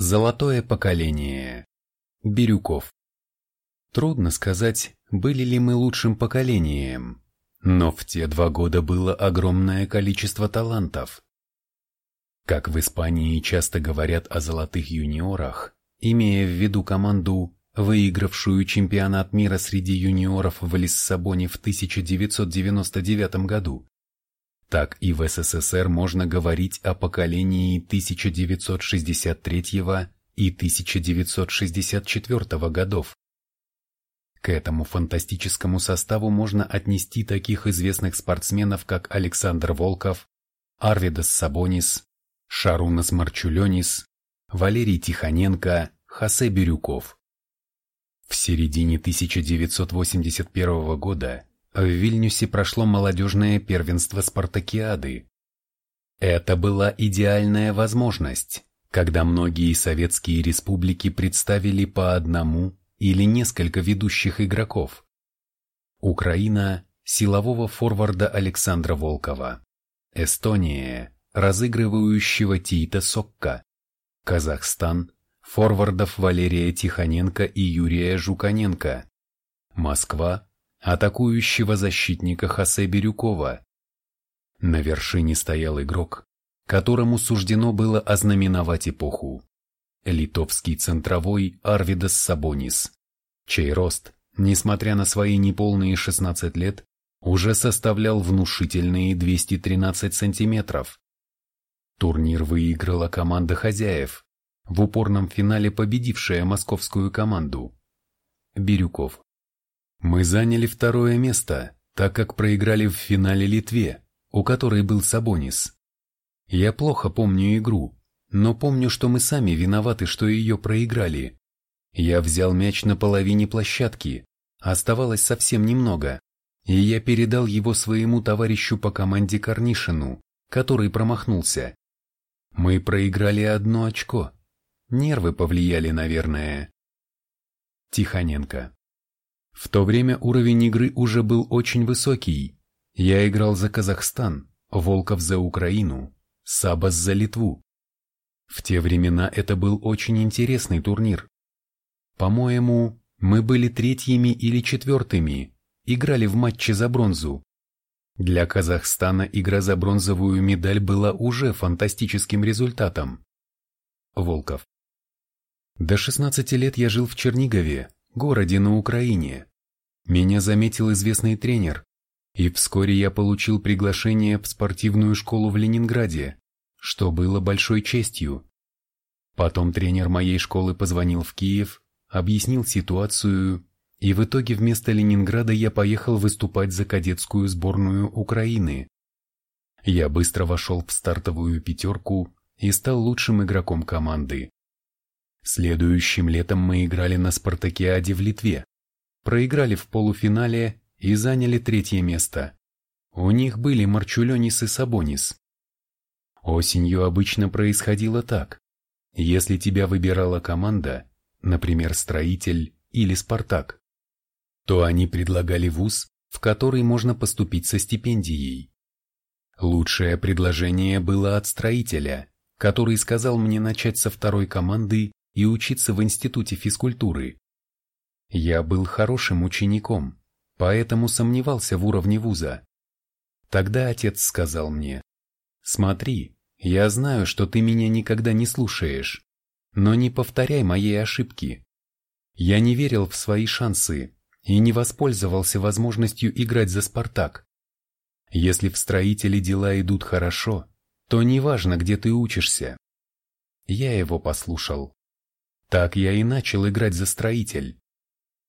Золотое поколение. Бирюков. Трудно сказать, были ли мы лучшим поколением, но в те два года было огромное количество талантов. Как в Испании часто говорят о золотых юниорах, имея в виду команду, выигравшую чемпионат мира среди юниоров в Лиссабоне в 1999 году, так и в СССР можно говорить о поколении 1963 и 1964 годов. К этому фантастическому составу можно отнести таких известных спортсменов, как Александр Волков, Арвидас Сабонис, Шарунас Марчуленис, Валерий Тихоненко, Хосе Бирюков. В середине 1981 года в Вильнюсе прошло молодежное первенство Спартакиады. Это была идеальная возможность, когда многие советские республики представили по одному или несколько ведущих игроков. Украина – силового форварда Александра Волкова. Эстония – разыгрывающего Тита Сокка. Казахстан – форвардов Валерия Тихоненко и Юрия Жуканенко. Москва атакующего защитника Хосе Бирюкова. На вершине стоял игрок, которому суждено было ознаменовать эпоху. Литовский центровой Арвидас Сабонис, чей рост, несмотря на свои неполные 16 лет, уже составлял внушительные 213 сантиметров. Турнир выиграла команда хозяев, в упорном финале победившая московскую команду. Бирюков. Мы заняли второе место, так как проиграли в финале Литве, у которой был Сабонис. Я плохо помню игру, но помню, что мы сами виноваты, что ее проиграли. Я взял мяч на половине площадки, оставалось совсем немного, и я передал его своему товарищу по команде Корнишину, который промахнулся. Мы проиграли одно очко. Нервы повлияли, наверное. Тихоненко. В то время уровень игры уже был очень высокий. Я играл за Казахстан, Волков за Украину, Сабас за Литву. В те времена это был очень интересный турнир. По-моему, мы были третьими или четвертыми, играли в матче за бронзу. Для Казахстана игра за бронзовую медаль была уже фантастическим результатом. Волков. До 16 лет я жил в Чернигове, городе на Украине. Меня заметил известный тренер, и вскоре я получил приглашение в спортивную школу в Ленинграде, что было большой честью. Потом тренер моей школы позвонил в Киев, объяснил ситуацию, и в итоге вместо Ленинграда я поехал выступать за кадетскую сборную Украины. Я быстро вошел в стартовую пятерку и стал лучшим игроком команды. Следующим летом мы играли на Спартакиаде в Литве, проиграли в полуфинале и заняли третье место. У них были Марчуленис и Сабонис. Осенью обычно происходило так. Если тебя выбирала команда, например, строитель или Спартак, то они предлагали вуз, в который можно поступить со стипендией. Лучшее предложение было от строителя, который сказал мне начать со второй команды и учиться в институте физкультуры. Я был хорошим учеником, поэтому сомневался в уровне вуза. Тогда отец сказал мне, «Смотри, я знаю, что ты меня никогда не слушаешь, но не повторяй моей ошибки. Я не верил в свои шансы и не воспользовался возможностью играть за «Спартак». Если в строителе дела идут хорошо, то неважно, где ты учишься. Я его послушал. Так я и начал играть за строитель.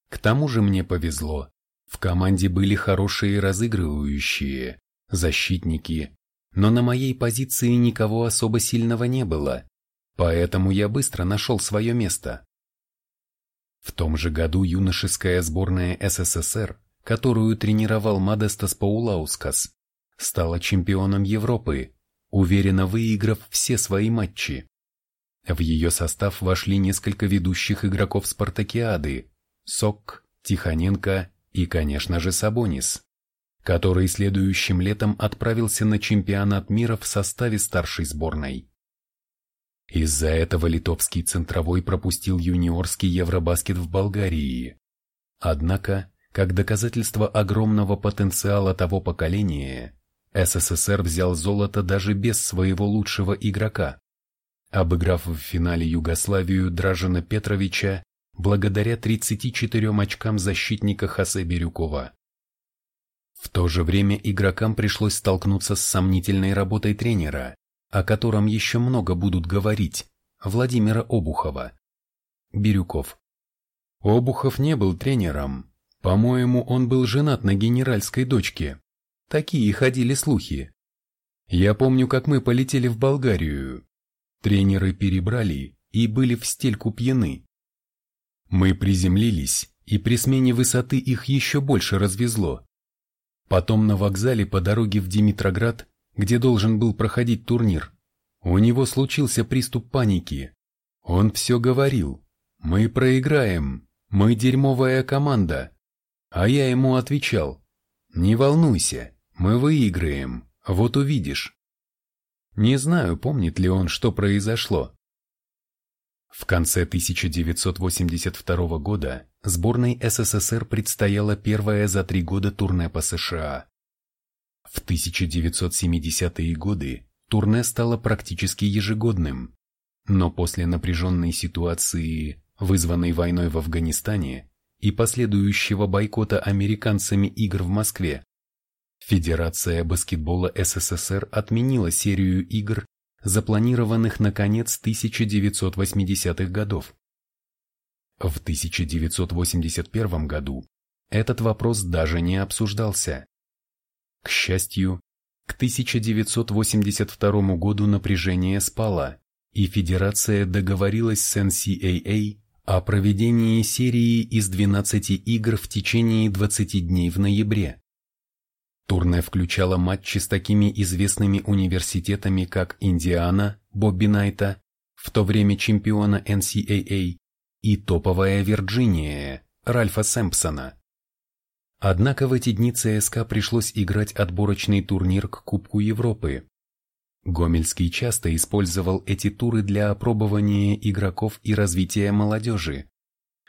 К тому же мне повезло. В команде были хорошие разыгрывающие, защитники, но на моей позиции никого особо сильного не было, поэтому я быстро нашел свое место. В том же году юношеская сборная СССР, которую тренировал Модестас Паулаускас, стала чемпионом Европы, уверенно выиграв все свои матчи. В ее состав вошли несколько ведущих игроков Спартакиады, Сок, Тихоненко и, конечно же, Сабонис, который следующим летом отправился на чемпионат мира в составе старшей сборной. Из-за этого литовский центровой пропустил юниорский Евробаскет в Болгарии. Однако, как доказательство огромного потенциала того поколения, СССР взял золото даже без своего лучшего игрока, обыграв в финале Югославию Дражина Петровича благодаря 34 очкам защитника Хосе Бирюкова. В то же время игрокам пришлось столкнуться с сомнительной работой тренера, о котором еще много будут говорить, Владимира Обухова. Бирюков. Обухов не был тренером. По-моему, он был женат на генеральской дочке. Такие ходили слухи. Я помню, как мы полетели в Болгарию. Тренеры перебрали и были в стельку пьяны. Мы приземлились, и при смене высоты их еще больше развезло. Потом на вокзале по дороге в Димитроград где должен был проходить турнир, у него случился приступ паники. Он все говорил. «Мы проиграем. Мы дерьмовая команда». А я ему отвечал. «Не волнуйся, мы выиграем. Вот увидишь». Не знаю, помнит ли он, что произошло. В конце 1982 года сборной СССР предстояло первое за три года турне по США. В 1970-е годы турне стало практически ежегодным, но после напряженной ситуации, вызванной войной в Афганистане и последующего бойкота американцами игр в Москве, Федерация баскетбола СССР отменила серию игр, запланированных на конец 1980-х годов. В 1981 году этот вопрос даже не обсуждался. К счастью, к 1982 году напряжение спало, и Федерация договорилась с NCAA о проведении серии из 12 игр в течение 20 дней в ноябре. Турне включало матчи с такими известными университетами, как Индиана, Бобби Найта, в то время чемпиона NCAA, и топовая Вирджиния, Ральфа Сэмпсона. Однако в эти дни ЦСКА пришлось играть отборочный турнир к Кубку Европы. Гомельский часто использовал эти туры для опробования игроков и развития молодежи,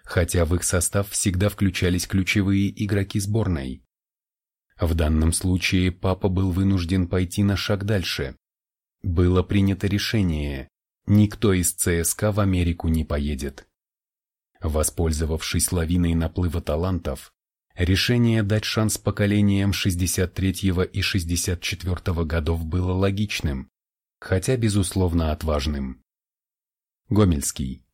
хотя в их состав всегда включались ключевые игроки сборной. В данном случае папа был вынужден пойти на шаг дальше. Было принято решение, никто из ЦСКА в Америку не поедет. Воспользовавшись лавиной наплыва талантов, Решение дать шанс поколениям 63 и 64 годов было логичным, хотя безусловно отважным. Гомельский.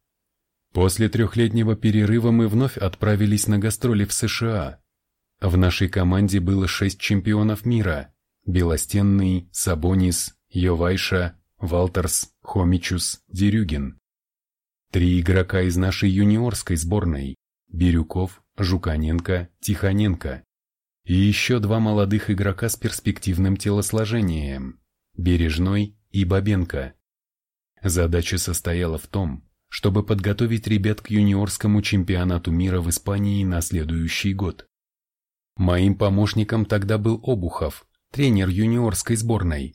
После трехлетнего перерыва мы вновь отправились на гастроли в США. В нашей команде было шесть чемпионов мира – Белостенный, Сабонис, Йовайша, Валтерс, Хомичус, Дерюгин. Три игрока из нашей юниорской сборной – Бирюков, Жуканенко, Тихоненко. И еще два молодых игрока с перспективным телосложением – Бережной и Бабенко. Задача состояла в том, чтобы подготовить ребят к юниорскому чемпионату мира в Испании на следующий год. Моим помощником тогда был Обухов, тренер юниорской сборной.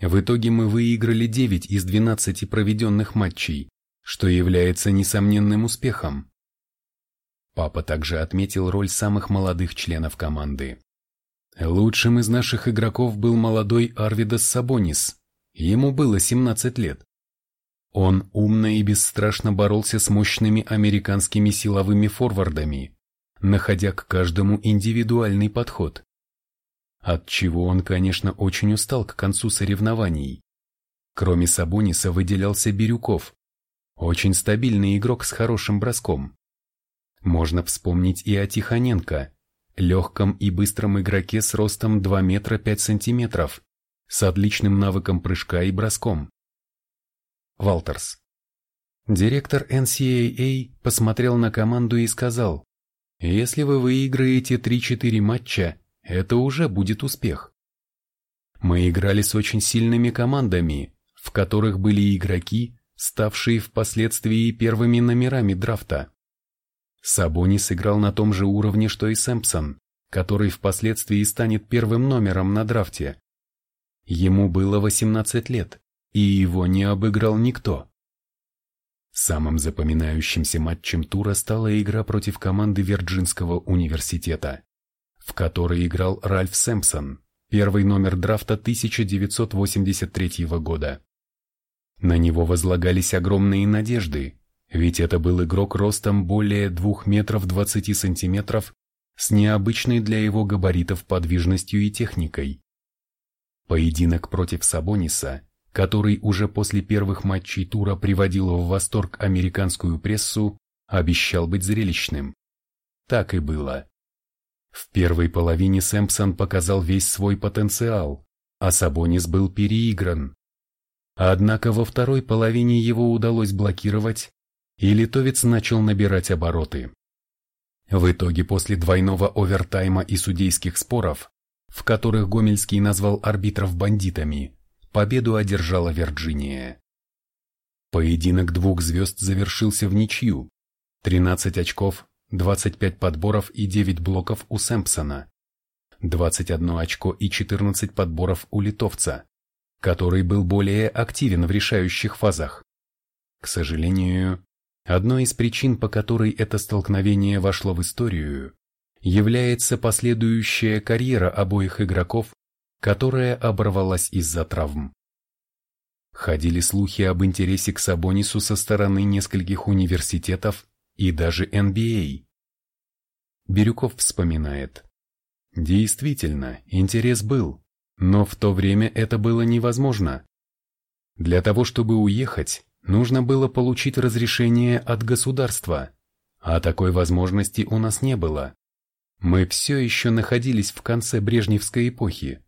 В итоге мы выиграли 9 из 12 проведенных матчей, что является несомненным успехом. Папа также отметил роль самых молодых членов команды. Лучшим из наших игроков был молодой Арвидас Сабонис. Ему было 17 лет. Он умно и бесстрашно боролся с мощными американскими силовыми форвардами, находя к каждому индивидуальный подход. От чего он, конечно, очень устал к концу соревнований. Кроме Сабониса выделялся Бирюков, очень стабильный игрок с хорошим броском. Можно вспомнить и о Тихоненко, легком и быстром игроке с ростом 2 метра 5 сантиметров, с отличным навыком прыжка и броском. Валтерс. Директор NCAA посмотрел на команду и сказал, «Если вы выиграете 3-4 матча, это уже будет успех». Мы играли с очень сильными командами, в которых были игроки, ставшие впоследствии первыми номерами драфта. Сабони сыграл на том же уровне, что и Сэмпсон, который впоследствии станет первым номером на драфте. Ему было 18 лет, и его не обыграл никто. Самым запоминающимся матчем тура стала игра против команды Вирджинского университета, в которой играл Ральф Сэмпсон, первый номер драфта 1983 года. На него возлагались огромные надежды, ведь это был игрок ростом более 2 метров 20 сантиметров с необычной для его габаритов подвижностью и техникой. Поединок против Сабониса, который уже после первых матчей тура приводил в восторг американскую прессу, обещал быть зрелищным. Так и было. В первой половине Сэмпсон показал весь свой потенциал, а Сабонис был переигран. Однако во второй половине его удалось блокировать, и литовец начал набирать обороты. В итоге после двойного овертайма и судейских споров, в которых Гомельский назвал арбитров бандитами, победу одержала Вирджиния. Поединок двух звезд завершился в ничью. 13 очков, 25 подборов и 9 блоков у Сэмпсона. 21 очко и 14 подборов у литовца, который был более активен в решающих фазах. К сожалению, Одной из причин, по которой это столкновение вошло в историю, является последующая карьера обоих игроков, которая оборвалась из-за травм. Ходили слухи об интересе к Сабонису со стороны нескольких университетов и даже NBA. Бирюков вспоминает. Действительно, интерес был, но в то время это было невозможно. Для того, чтобы уехать, нужно было получить разрешение от государства, а такой возможности у нас не было. Мы все еще находились в конце Брежневской эпохи.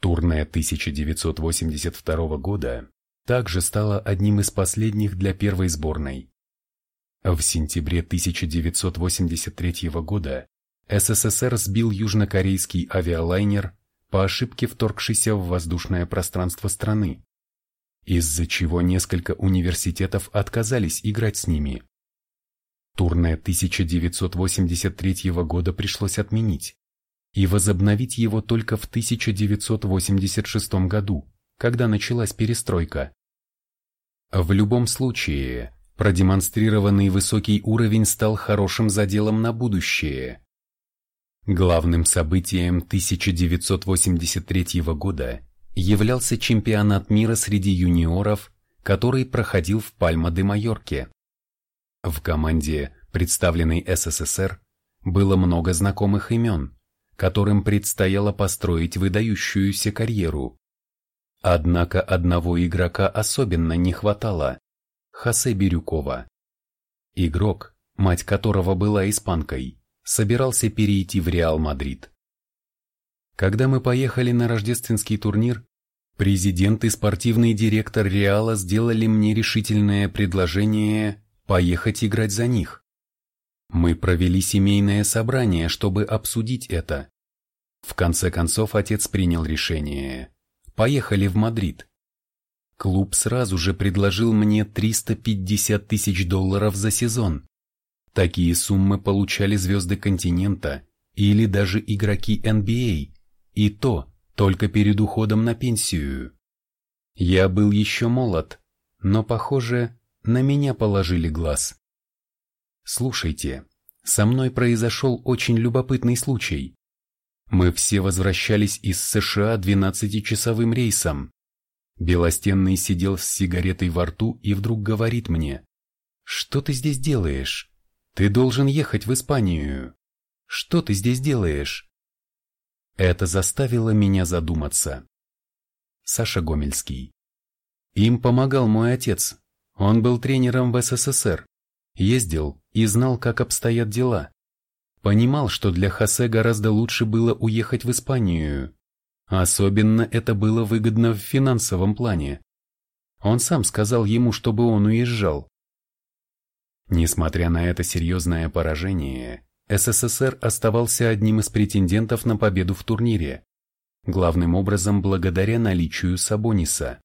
Турная 1982 года также стала одним из последних для первой сборной. В сентябре 1983 года СССР сбил южнокорейский авиалайнер, по ошибке вторгшийся в воздушное пространство страны из-за чего несколько университетов отказались играть с ними. Турне 1983 года пришлось отменить и возобновить его только в 1986 году, когда началась перестройка. В любом случае, продемонстрированный высокий уровень стал хорошим заделом на будущее. Главным событием 1983 года являлся чемпионат мира среди юниоров, который проходил в Пальма-де-Майорке. В команде, представленной СССР, было много знакомых имен, которым предстояло построить выдающуюся карьеру. Однако одного игрока особенно не хватало – Хосе Бирюкова. Игрок, мать которого была испанкой, собирался перейти в Реал Мадрид. Когда мы поехали на рождественский турнир, Президент и спортивный директор Реала сделали мне решительное предложение поехать играть за них. Мы провели семейное собрание, чтобы обсудить это. В конце концов отец принял решение. Поехали в Мадрид. Клуб сразу же предложил мне 350 тысяч долларов за сезон. Такие суммы получали звезды континента или даже игроки NBA, и то только перед уходом на пенсию. Я был еще молод, но, похоже, на меня положили глаз. Слушайте, со мной произошел очень любопытный случай. Мы все возвращались из США 12-часовым рейсом. Белостенный сидел с сигаретой во рту и вдруг говорит мне, «Что ты здесь делаешь? Ты должен ехать в Испанию. Что ты здесь делаешь?» Это заставило меня задуматься. Саша Гомельский. Им помогал мой отец. Он был тренером в СССР. Ездил и знал, как обстоят дела. Понимал, что для Хосе гораздо лучше было уехать в Испанию. Особенно это было выгодно в финансовом плане. Он сам сказал ему, чтобы он уезжал. Несмотря на это серьезное поражение, СССР оставался одним из претендентов на победу в турнире, главным образом благодаря наличию Сабониса.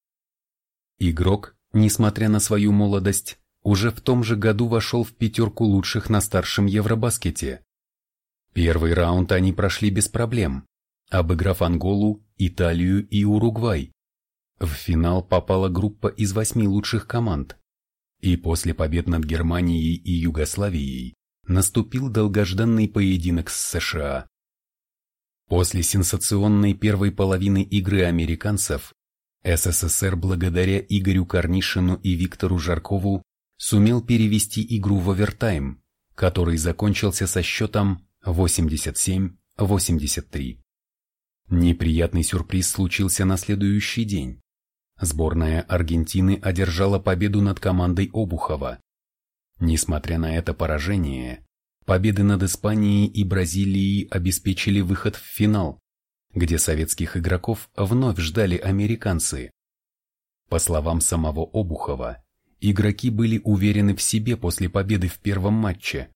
Игрок, несмотря на свою молодость, уже в том же году вошел в пятерку лучших на старшем Евробаскете. Первый раунд они прошли без проблем, обыграв Анголу, Италию и Уругвай. В финал попала группа из восьми лучших команд. И после побед над Германией и Югославией наступил долгожданный поединок с США. После сенсационной первой половины игры американцев, СССР благодаря Игорю Корнишину и Виктору Жаркову сумел перевести игру в овертайм, который закончился со счетом 87-83. Неприятный сюрприз случился на следующий день. Сборная Аргентины одержала победу над командой Обухова. Несмотря на это поражение, победы над Испанией и Бразилией обеспечили выход в финал, где советских игроков вновь ждали американцы. По словам самого Обухова, игроки были уверены в себе после победы в первом матче,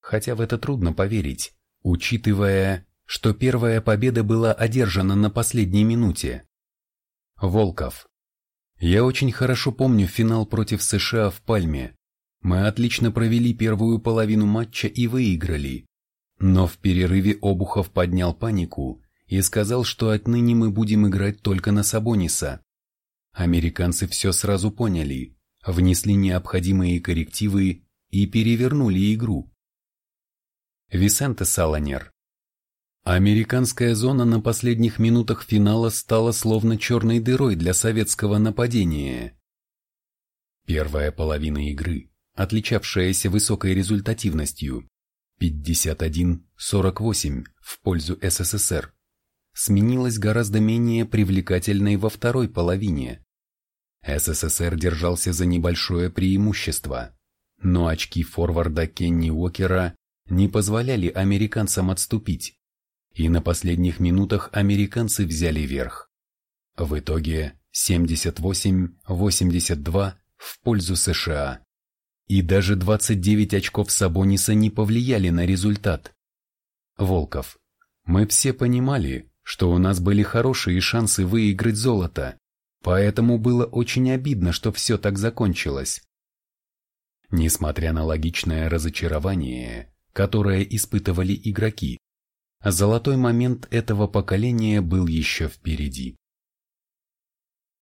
хотя в это трудно поверить, учитывая, что первая победа была одержана на последней минуте. Волков. Я очень хорошо помню финал против США в Пальме. Мы отлично провели первую половину матча и выиграли. Но в перерыве Обухов поднял панику и сказал, что отныне мы будем играть только на Сабониса. Американцы все сразу поняли, внесли необходимые коррективы и перевернули игру. Висенте Саланер Американская зона на последних минутах финала стала словно черной дырой для советского нападения. Первая половина игры, отличавшаяся высокой результативностью 51-48 в пользу СССР, сменилась гораздо менее привлекательной во второй половине. СССР держался за небольшое преимущество, но очки форварда Кенни Уокера не позволяли американцам отступить и на последних минутах американцы взяли верх. В итоге 78-82 в пользу США. И даже 29 очков Сабониса не повлияли на результат. Волков. Мы все понимали, что у нас были хорошие шансы выиграть золото, поэтому было очень обидно, что все так закончилось. Несмотря на логичное разочарование, которое испытывали игроки, Золотой момент этого поколения был еще впереди.